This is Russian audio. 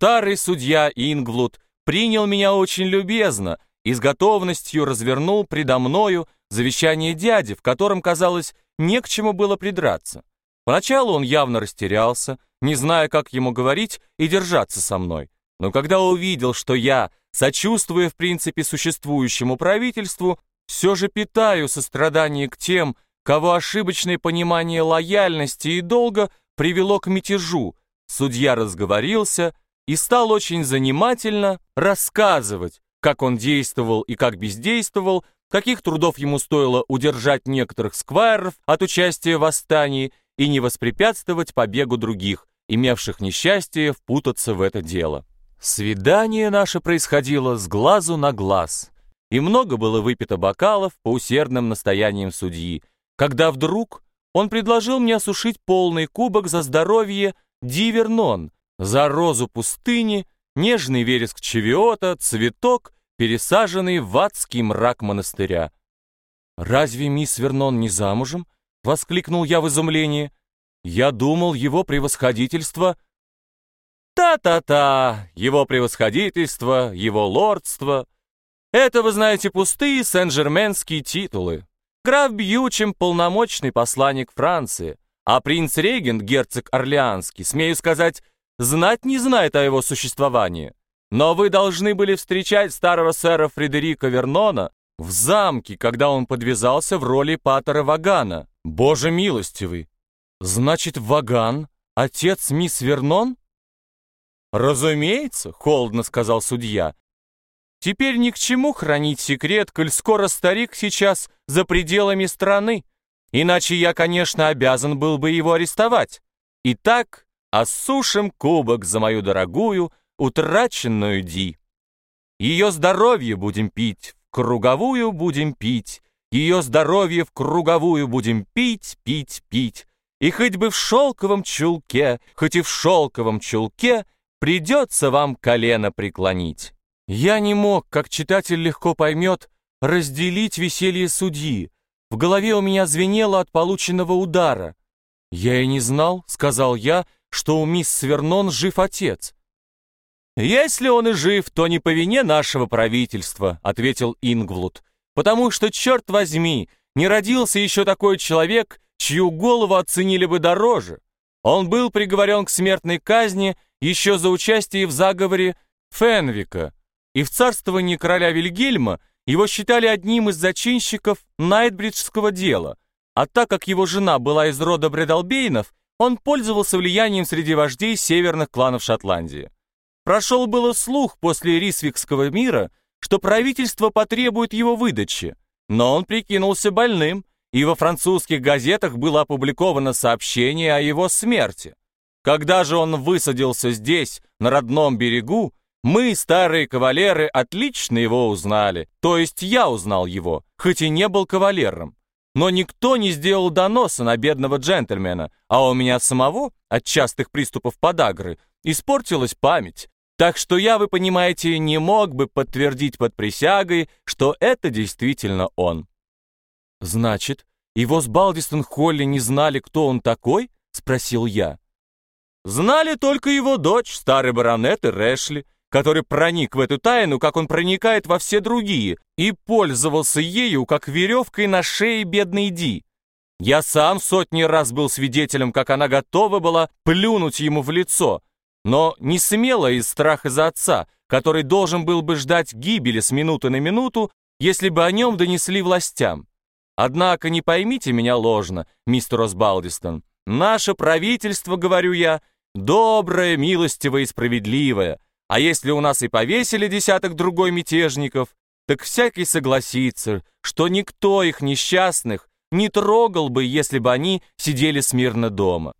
Старый судья Ингвлуд принял меня очень любезно и с готовностью развернул предо мною завещание дяди, в котором, казалось, не к чему было придраться. Поначалу он явно растерялся, не зная, как ему говорить и держаться со мной. Но когда увидел, что я, сочувствуя в принципе существующему правительству, все же питаю сострадание к тем, кого ошибочное понимание лояльности и долга привело к мятежу, судья разговорился и стал очень занимательно рассказывать, как он действовал и как бездействовал, каких трудов ему стоило удержать некоторых сквайров от участия в восстании и не воспрепятствовать побегу других, имевших несчастье впутаться в это дело. Свидание наше происходило с глазу на глаз, и много было выпито бокалов по усердным настояниям судьи, когда вдруг он предложил мне осушить полный кубок за здоровье Дивернон, за розу пустыни, нежный вереск чевиота, цветок, пересаженный в адский мрак монастыря. «Разве мисс Вернон не замужем?» — воскликнул я в изумлении. «Я думал, его превосходительство...» «Та-та-та! Его превосходительство, его лордство...» Это, вы знаете, пустые сен-жерменские титулы. Граф Бьючем — полномочный посланник Франции, а принц-регент, герцог Орлеанский, смею сказать, знать не знает о его существовании. Но вы должны были встречать старого сэра Фредерика Вернона в замке, когда он подвязался в роли патера Вагана. Боже милостивый! Значит, Ваган — отец мисс Вернон? «Разумеется», — холодно сказал судья, Теперь ни к чему хранить секрет, коль скоро старик сейчас за пределами страны. Иначе я, конечно, обязан был бы его арестовать. Итак, осушим кубок за мою дорогую, утраченную Ди. Ее здоровье будем пить, в круговую будем пить, ее здоровье в круговую будем пить, пить, пить. И хоть бы в шелковом чулке, хоть и в шелковом чулке, придется вам колено преклонить. Я не мог, как читатель легко поймет, разделить веселье судьи. В голове у меня звенело от полученного удара. «Я и не знал», — сказал я, — «что у мисс Свернон жив отец». «Если он и жив, то не по вине нашего правительства», — ответил Ингвлуд, «потому что, черт возьми, не родился еще такой человек, чью голову оценили бы дороже. Он был приговорен к смертной казни еще за участие в заговоре Фенвика, и в царствовании короля Вильгельма его считали одним из зачинщиков Найтбриджского дела, а так как его жена была из рода Бредалбейнов, он пользовался влиянием среди вождей северных кланов Шотландии. Прошел было слух после Рисвикского мира, что правительство потребует его выдачи, но он прикинулся больным, и во французских газетах было опубликовано сообщение о его смерти. Когда же он высадился здесь, на родном берегу, мы, старые кавалеры, отлично его узнали. То есть я узнал его, хоть и не был кавалером. Но никто не сделал доноса на бедного джентльмена, а у меня самого от частых приступов подагры испортилась память. Так что я, вы понимаете, не мог бы подтвердить под присягой, что это действительно он. Значит, его с Балдистон Холли не знали, кто он такой? Спросил я. Знали только его дочь, старый баронет и Рэшли, который проник в эту тайну, как он проникает во все другие, и пользовался ею, как веревкой на шее бедной Ди. Я сам сотни раз был свидетелем, как она готова была плюнуть ему в лицо, но не смела из страха за отца, который должен был бы ждать гибели с минуты на минуту, если бы о нем донесли властям. Однако не поймите меня ложно, мистер Осбалдистон. Наше правительство, говорю я, доброе, милостивое и справедливое — а если у нас и повесили десяток другой мятежников, так всякий согласится, что никто их несчастных не трогал бы, если бы они сидели смирно дома.